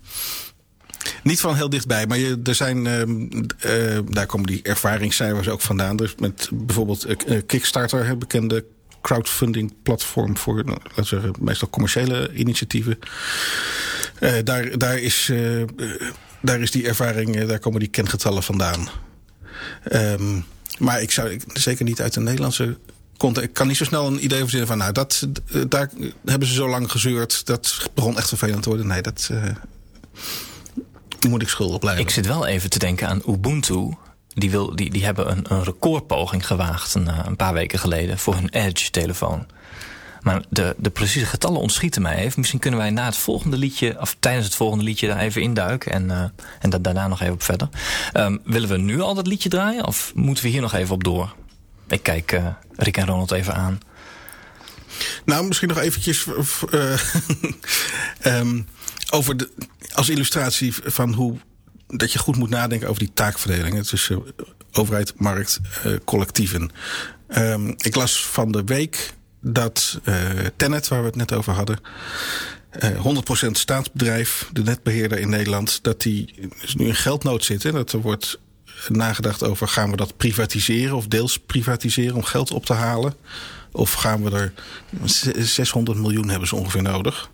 niet van heel dichtbij, maar je, er zijn, uh, daar komen die ervaringscijfers ook vandaan. Dus met bijvoorbeeld uh, Kickstarter, bekende crowdfunding platform voor nou, laten we zeggen, meestal commerciële initiatieven. Daar, daar, is, daar is die ervaring, daar komen die kengetallen vandaan. Um, maar ik zou zeker niet uit de Nederlandse context. Ik kan niet zo snel een idee verzinnen van, nou, dat, daar hebben ze zo lang gezeurd. Dat begon echt vervelend te worden. Nee, dat moet ik schuldig blijven. Ik zit wel even te denken aan Ubuntu die, wil, die, die hebben een, een recordpoging gewaagd een, eh, een paar weken geleden voor hun Edge-telefoon. Maar de, de precieze getallen ontschieten mij even. Misschien kunnen wij na het volgende liedje, of tijdens het volgende liedje, daar even induiken. En, uh, en dat daarna nog even op verder. Um, willen we nu al dat liedje draaien? Of moeten we hier nog even op door? Ik kijk uh, Rick en Ronald even aan. Nou, misschien nog eventjes uh, um, over de, als illustratie van hoe dat je goed moet nadenken over die taakverdeling tussen overheid, markt, uh, collectieven. Um, ik las van de week dat uh, Tenet, waar we het net over hadden, uh, 100% staatsbedrijf, de netbeheerder in Nederland, dat die dus nu in geldnood zit. Hè, dat er wordt nagedacht over gaan we dat privatiseren of deels privatiseren om geld op te halen. Of gaan we er 600 miljoen hebben ze ongeveer nodig.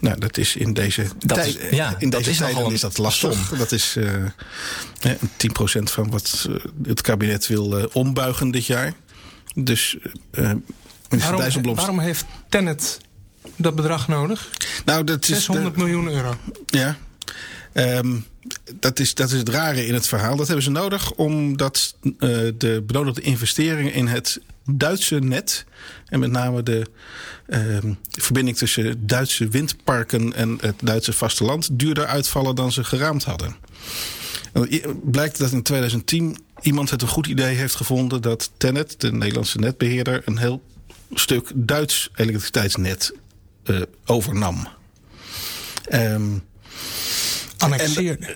Nou, dat is in deze dat tijd. Is, ja, in deze is tijden is dat lastig. Dat is uh, 10% van wat eh, het kabinet wil uh, ombuigen dit jaar. Dus uh, waarom, waarom heeft Tennet dat bedrag nodig? Nou, dat 600 is miljoen euro. Ja. Um, dat, is, dat is het rare in het verhaal. Dat hebben ze nodig omdat uh, de benodigde investeringen in het Duitse net. En met name de uh, verbinding tussen Duitse windparken en het Duitse vasteland duurder uitvallen dan ze geraamd hadden. Blijkt dat in 2010 iemand het een goed idee heeft gevonden dat Tennet, de Nederlandse netbeheerder, een heel stuk Duits elektriciteitsnet uh, overnam. Um, Annexeerde.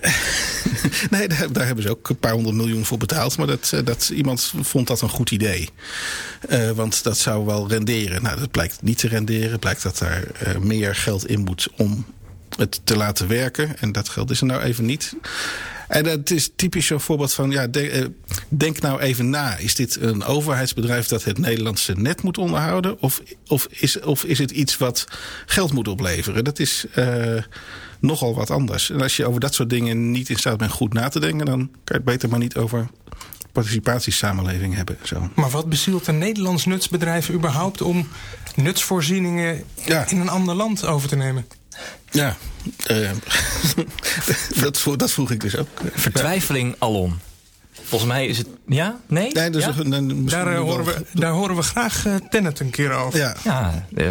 nee, daar, hebben ze ook een paar honderd miljoen voor betaald. Maar dat, eh, dat, iemand vond dat een goed idee. Uh, want dat zou wel renderen. Nou, dat blijkt niet te renderen. Blijkt dat daar meer geld in moet om het te laten werken. En dat geld is er nou even niet. En dat is typisch zo'n voorbeeld van, ja, de, denk nou even na. Is dit een overheidsbedrijf dat het Nederlandse net moet onderhouden? Of, of, is, of is het iets wat geld moet opleveren? Dat is nogal wat anders. En als je over dat soort dingen niet in staat bent goed na te denken... dan kan je het beter maar niet over participatiesamenleving hebben. Zo. Maar wat bezielt een Nederlands nutsbedrijf überhaupt... om nutsvoorzieningen ja. in een ander land over te nemen? Ja, uh, dat, dat, vroeg ik dus ook. Vertwijfeling alom. Volgens mij is het. Ja? Nee? nee dus ja? Een, daar, uh, horen we, daar horen we graag uh, Tenet een keer over. Ja. ja uh,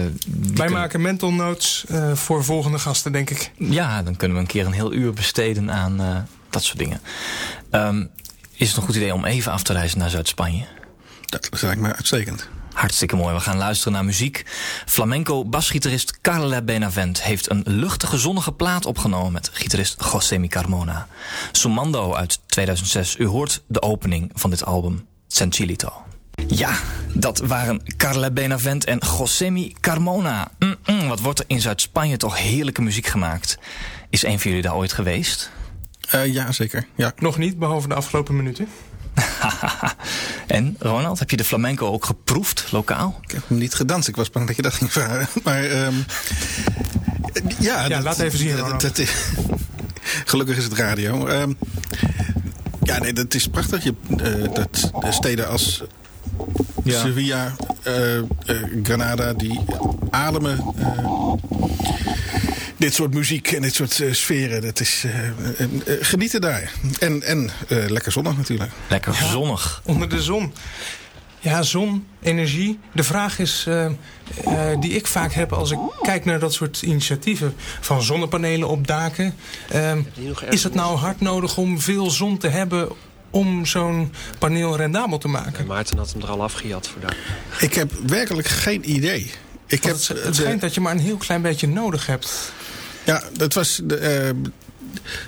Wij maken mental notes voor volgende gasten, denk ik. Ja, dan kunnen we een keer een heel uur besteden aan dat soort dingen. Um, is het een goed idee om even af te reizen naar Zuid-Spanje? Dat lijkt me uitstekend. Hartstikke mooi. We gaan luisteren naar muziek. Flamenco basgitarist Carla Benavent heeft een luchtige zonnige plaat opgenomen met gitarist José Carmona. Sumando uit 2006. U hoort de opening van dit album, Sencillito. Ja, dat waren Carla Benavent en Josemi Carmona. Mm -mm, wat wordt er in Zuid-Spanje toch heerlijke muziek gemaakt. Is een van jullie daar ooit geweest? Uh, ja, zeker. Ja. Nog niet, behalve de afgelopen minuten. en Ronald, heb je de flamenco ook geproefd, lokaal? Ik heb hem niet gedanst. Ik was bang dat je dat ging vragen. Maar um, Ja, Ja, dat- laat even zien, dat- gelukkig is het radio. Ehm, ja, nee, dat is prachtig. Je, eh, dat steden als Ja. Sevilla, eh, eh, Granada, die ademen eh, dit soort muziek en dit soort eh, sferen. Dat is eh, eh, genieten daar. En, en eh, lekker zonnig natuurlijk. Lekker zonnig. Onder de zon. Ja, zon, energie. De vraag is, eh, eh, die ik vaak heb als ik kijk naar dat soort initiatieven... van zonnepanelen op daken. eh, is het nou hard nodig om veel zon te hebben... om zo'n paneel rendabel te maken? Maarten had hem er al afgejat voor daar. Ik heb werkelijk geen idee. Ik heb Want het schijnt dat je maar een heel klein beetje nodig hebt. Ja, dat was de, eh,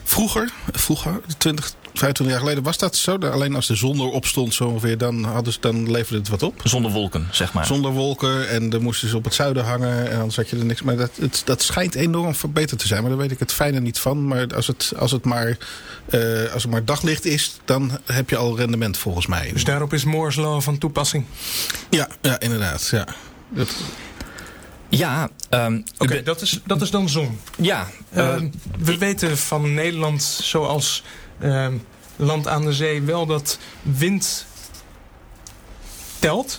vroeger, vroeger, 20, 25 jaar geleden was dat zo. Alleen als de zon erop stond zo ongeveer, dan, hadden ze, dan leverde het wat op. Zonder wolken, zeg maar. Zonder wolken en dan moesten ze op het zuiden hangen en anders had je er niks. Maar dat, het, dat schijnt enorm verbeterd te zijn. Maar daar weet ik het fijne niet van. Maar als het, als het, maar, eh, als het maar daglicht is, dan heb je al rendement volgens mij. Dus daarop is Moore's Law van toepassing. Ja, ja inderdaad. Ja. Dat, Ja, ehm, Oké, dat, is, dat is dan zon. ja eh, Ehm, we weten van Nederland, zoals ehm, land aan de zee, wel dat wind telt.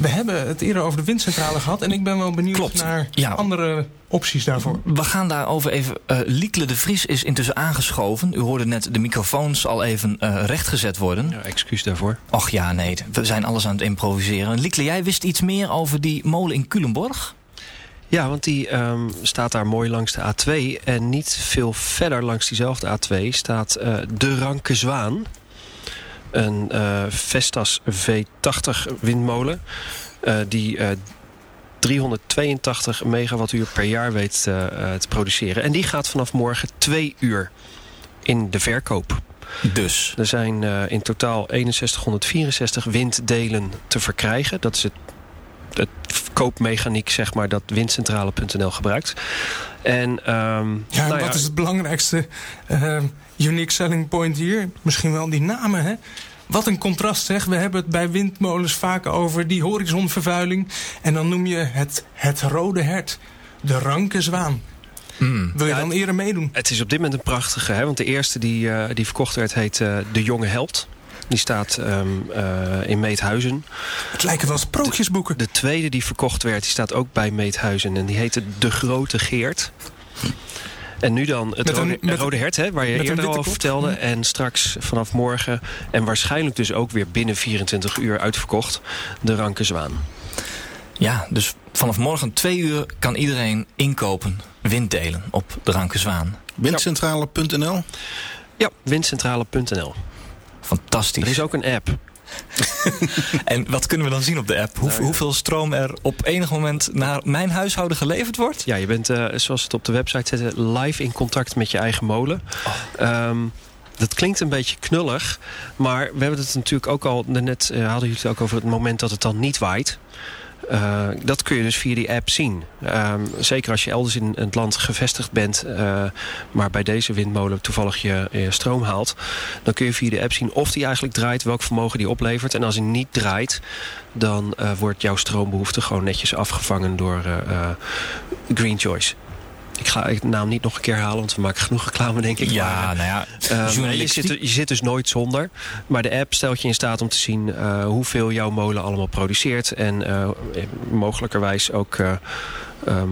We hebben het eerder over de windcentrale gehad. En ik ben wel benieuwd Klopt, naar ja. andere opties daarvoor. we gaan daarover even... eh Liekle de Vries is intussen aangeschoven. U hoorde net de microfoons al even eh, rechtgezet worden. Ja, excuus daarvoor. Och ja, nee, we zijn alles aan het improviseren. Liekle, jij wist iets meer over die molen in Culemborg? Ja, want die ehm, staat daar mooi langs de A2. En niet veel verder langs diezelfde A2 staat eh, de Ranke Zwaan. Een eh, Vestas V80 windmolen. eh, die eh, 382 megawattuur per jaar weet eh, eh, te produceren. En die gaat vanaf morgen twee uur in de verkoop. Dus. Er zijn eh, in totaal 6164 winddelen te verkrijgen. Dat is het, het koopmechaniek zeg maar, dat windcentrale.nl gebruikt. En, ehm, Ja, en nou wat is het belangrijkste ehm, unique selling point hier? Misschien wel die namen, hè? Wat een contrast zeg. We hebben het bij windmolens vaak over die horizonvervuiling. En dan noem je het het rode hert. De ranke zwaan. Mm. Wil je Ja, dan eerder meedoen? Het is op dit moment een prachtige. Hè? Want de eerste die, eh, die verkocht werd heet eh, De Jonge Held. Die staat ehm, eh, in Meethuizen. Het lijken wel sprookjesboeken. De tweede die verkocht werd, die staat ook bij Meethuizen. En die heette De Grote Geert. En nu dan het een- rode, hert, hè, waar je eerder al over vertelde. En straks vanaf morgen, en waarschijnlijk dus ook weer binnen 24 uur uitverkocht, de Ranke Zwaan. Ja, dus vanaf morgen twee uur kan iedereen inkopen winddelen op de Ranke Zwaan. windcentrale.nl. Ja, windcentrale.nl. Fantastisch. Er is ook een app. En wat kunnen we dan zien op de app? Hoe, Nou ja. Hoeveel stroom er op enig moment naar mijn huishouden geleverd wordt? Ja, je bent, eh, zoals het op de website zet, live in contact met je eigen molen. Ehm, dat klinkt een beetje knullig, maar we hebben het natuurlijk ook al, net eh, hadden jullie het ook over het moment dat het dan niet waait. Eh, dat kun je dus via die app zien. Ehm, zeker als je elders in het land gevestigd bent, eh, maar bij deze windmolen toevallig je, je stroom haalt. Dan kun je via de app zien of die eigenlijk draait, welk vermogen die oplevert. En als hij niet draait, dan eh, wordt jouw stroombehoefte gewoon netjes afgevangen door Green Choice. Ik ga de naam niet nog een keer halen, want we maken genoeg reclame, denk ik. Ja, Maar, nou ja, Ehm, je, zit, je zit dus nooit zonder. Maar de app stelt je in staat om te zien eh, hoeveel jouw molen allemaal produceert. En eh, mogelijkerwijs ook eh, ehm,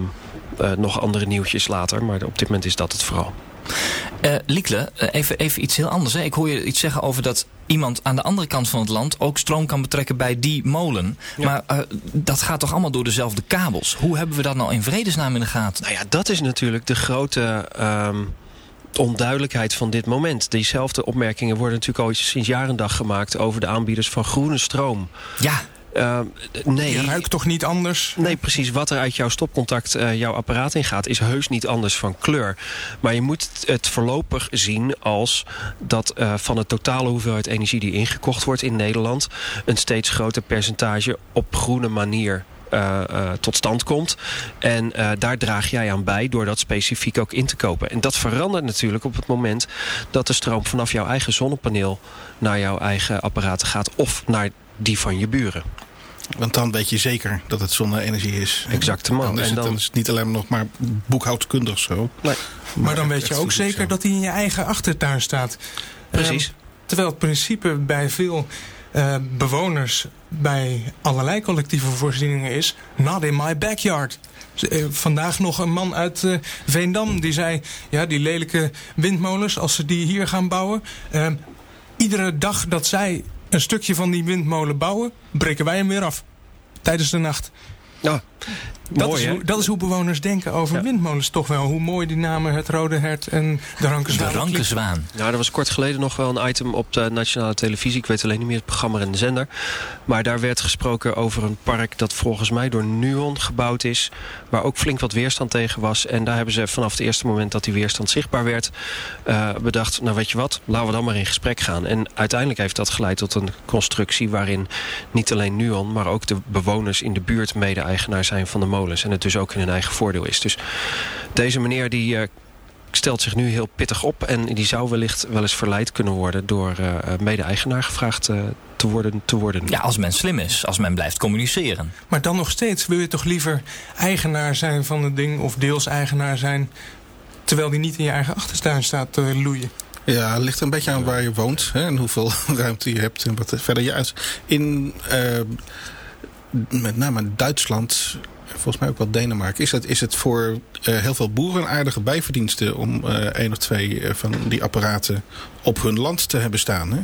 eh, nog andere nieuwtjes later. Maar op dit moment is dat het vooral. Eh Liekle, eh, even, even iets heel anders. Hè. Ik hoor je iets zeggen over dat iemand aan de andere kant van het land ook stroom kan betrekken bij die molen. Ja. Maar eh, dat gaat toch allemaal door dezelfde kabels? Hoe hebben we dat nou in vredesnaam in de gaten? Nou ja, dat is natuurlijk de grote ehm, onduidelijkheid van dit moment. Diezelfde opmerkingen worden natuurlijk al sinds jaren dag gemaakt... over de aanbieders van groene stroom. Ja, Ehm, nee, Je ruikt toch niet anders? Nee, precies. Wat er uit jouw stopcontact eh, jouw apparaat ingaat... is heus niet anders van kleur. Maar je moet het voorlopig zien als dat eh, van de totale hoeveelheid energie... die ingekocht wordt in Nederland... een steeds groter percentage op groene manier tot stand komt. En daar draag jij aan bij door dat specifiek ook in te kopen. En dat verandert natuurlijk op het moment dat de stroom vanaf jouw eigen zonnepaneel naar jouw eigen apparaten gaat of naar die van je buren. Want dan weet je zeker dat het zonne-energie is. Exactement. Dan is, En het, dan- is het niet alleen nog maar boekhoudkundig zo. Nee, Maar dan weet je ook zeker zo. dat hij in je eigen achtertuin staat. precies. Ehm, terwijl het principe bij veel eh, bewoners bij allerlei collectieve voorzieningen is... not in my backyard. Eh, vandaag nog een man uit eh, Veendam die zei... ja, die lelijke windmolens, als ze die hier gaan bouwen... ehm, iedere dag dat zij een stukje van die windmolen bouwen... breken wij hem weer af. Tijdens de nacht. Nou, Dat, mooi is, hoe, dat is hoe bewoners denken over Ja. windmolens toch wel. Hoe mooi die namen het Rode Hert en de Rankenzwaan. De Rankenzwaan. Nou, er was kort geleden nog wel een item op de nationale televisie. Ik weet alleen niet meer het programma en de zender. Maar daar werd gesproken over een park dat volgens mij door Nuon gebouwd is. Waar ook flink wat weerstand tegen was. En daar hebben ze vanaf het eerste moment dat die weerstand zichtbaar werd... eh, bedacht, nou weet je wat, laten we dan maar in gesprek gaan. En uiteindelijk heeft dat geleid tot een constructie... waarin niet alleen Nuon, maar ook de bewoners in de buurt... mede-eigenaar zijn van de molens. En het dus ook in hun eigen voordeel is. Dus deze meneer die... eh, stelt zich nu heel pittig op. En die zou wellicht wel eens verleid kunnen worden... door eh, mede-eigenaar gevraagd eh, te, worden, te worden. Ja, als men slim is. Als men blijft communiceren. Maar dan nog steeds wil je toch liever eigenaar zijn van het ding... of deels eigenaar zijn... terwijl die niet in je eigen achtertuin staat te loeien. Ja, het ligt een beetje aan waar je woont hè, en hoeveel ruimte je hebt en wat verder je uit. In eh, met name Duitsland, volgens mij ook wel Denemarken, is het, is het voor eh, heel veel boeren aardige bijverdienste om eh één of twee eh, van die apparaten op hun land te hebben staan. Hè.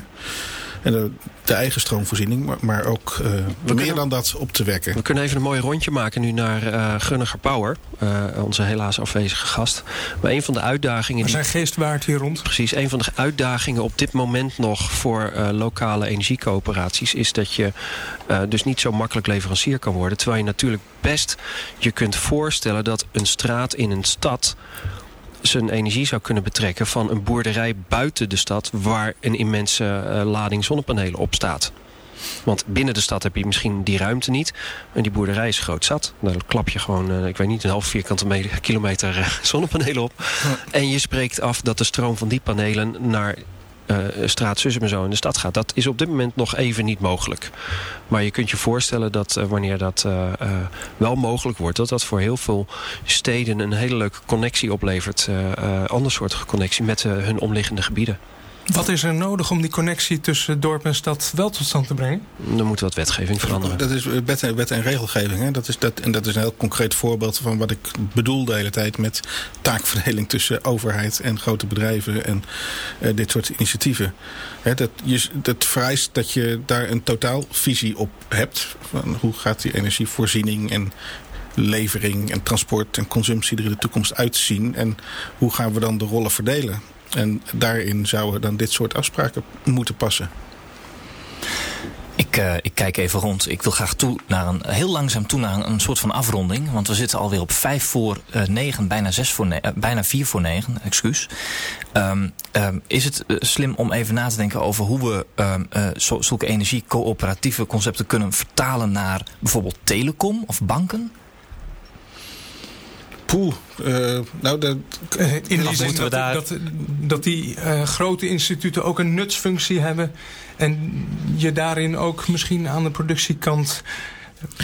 En de, de eigen stroomvoorziening, maar, maar ook eh, meer kunnen- dan dat op te wekken. We kunnen even een mooi rondje maken nu naar eh Gunniger Power. eh, onze helaas afwezige gast. Maar een van de uitdagingen... Er die zijn geestwaard hier rond. Precies, een van de uitdagingen op dit moment nog voor eh, lokale energiecoöperaties is dat je eh, dus niet zo makkelijk leverancier kan worden. Terwijl je natuurlijk best je kunt voorstellen dat een straat in een stad zijn energie zou kunnen betrekken van een boerderij buiten de stad waar een immense eh, lading zonnepanelen op staat. Want binnen de stad heb je misschien die ruimte niet. En die boerderij is groot zat. Daar klap je gewoon, eh, ik weet niet, een half vierkante me- kilometer eh, zonnepanelen op. En je spreekt af dat de stroom van die panelen naar eh straat Sussem en zo in de stad gaat. Dat is op dit moment nog even niet mogelijk. Maar je kunt je voorstellen dat eh, wanneer dat eh, wel mogelijk wordt... dat dat voor heel veel steden een hele leuke connectie oplevert. eh, andersoortige connectie met hun omliggende gebieden. Wat is er nodig om die connectie tussen dorp en stad wel tot stand te brengen? Dan moet wat wetgeving veranderen. Dat is wet en, wet en regelgeving. Hè? Dat is dat, en dat is een heel concreet voorbeeld van wat ik bedoel de hele tijd met taakverdeling tussen overheid en grote bedrijven en eh, dit soort initiatieven. Hè, dat, je, dat vereist dat je daar een totaalvisie op hebt. Van hoe gaat die energievoorziening en levering en transport en consumptie er in de toekomst uitzien. En hoe gaan we dan de rollen verdelen. En daarin zouden dan dit soort afspraken moeten passen. Ik, eh, ik kijk even rond. Ik wil graag toe naar een, heel langzaam toe naar een, soort van afronding. Want we zitten alweer op vijf voor eh, negen, bijna, zes voor eh, bijna vier voor negen, excuus. Ehm, ehm, is het slim om even na te denken over hoe we zo- zulke energiecoöperatieve concepten kunnen vertalen naar bijvoorbeeld telecom of banken? Poeh, eh, nou, dat, Eh, in Of zin moeten we dat, daar- dat, dat die eh, grote instituten ook een nutsfunctie hebben. En je daarin ook misschien aan de productiekant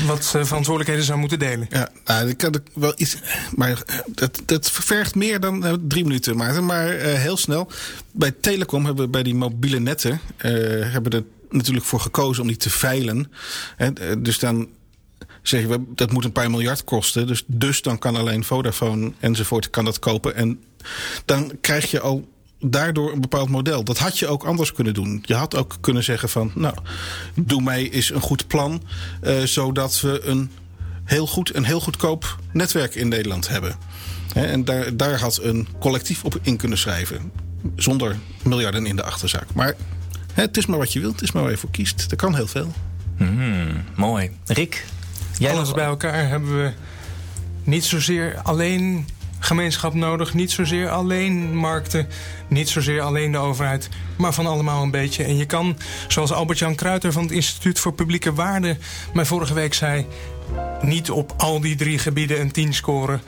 wat eh, verantwoordelijkheden zou moeten delen. Ja, nou, ik kan wel iets. Maar dat, dat vergt meer dan eh, drie minuten, Maarten. Maar eh, heel snel. Bij Telecom hebben we bij die mobiele netten. eh, hebben we er natuurlijk voor gekozen om die te veilen. Hè, eh, dus dan we dat moet een paar miljard kosten. Dus, dus dan kan alleen Vodafone enzovoort kan dat kopen. En dan krijg je al daardoor een bepaald model. Dat had je ook anders kunnen doen. Je had ook kunnen zeggen van, nou, doe mij eens een goed plan, eh, zodat we een heel goed en heel goedkoop netwerk in Nederland hebben. En daar, daar had een collectief op in kunnen schrijven, zonder miljarden in de achterzak. Maar het is maar wat je wilt, het is maar waar je voor kiest. Er kan heel veel. Hmm, mooi. Rick? Alles bij elkaar hebben we niet zozeer alleen gemeenschap nodig, niet zozeer alleen markten, niet zozeer alleen de overheid, maar van allemaal een beetje. En je kan, zoals Albert-Jan Kruiter van het Instituut voor Publieke Waarden mij vorige week zei, niet op al die drie gebieden een 10 scoren.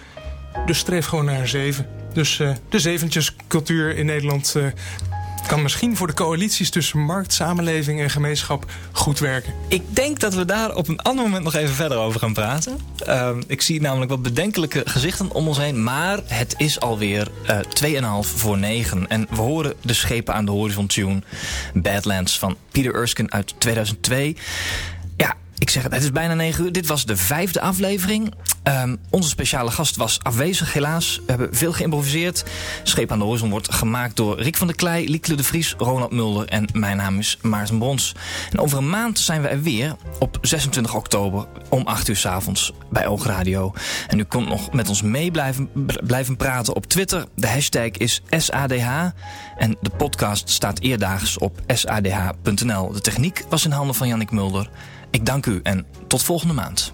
Dus streef gewoon naar een 7. Dus eh, de zeventjescultuur in Nederland eh, kan misschien voor de coalities tussen markt, samenleving en gemeenschap goed werken. Ik denk dat we daar op een ander moment nog even verder over gaan praten. Ehm, ik zie namelijk wat bedenkelijke gezichten om ons heen. Maar het is alweer uh, 2,5 voor 9. En we horen de schepen aan de horizon tune. Badlands van Peter Erskine uit 2002. Ja, ik zeg het, het is bijna 9 uur. Dit was de vijfde aflevering. Um, onze speciale gast was afwezig, helaas. We hebben veel geïmproviseerd. Scheep aan de Horizon wordt gemaakt door Rick van der Klei, Liekle de Vries, Ronald Mulder en mijn naam is Maarten Brons. En over een maand zijn we er weer op 26 oktober om 8 uur s avonds bij Oogradio. En u kunt nog met ons mee blijven, blijven praten op Twitter. De hashtag is SADH en de podcast staat eerdaags op sadh.nl. De techniek was in handen van Jannik Mulder. Ik dank u en tot volgende maand.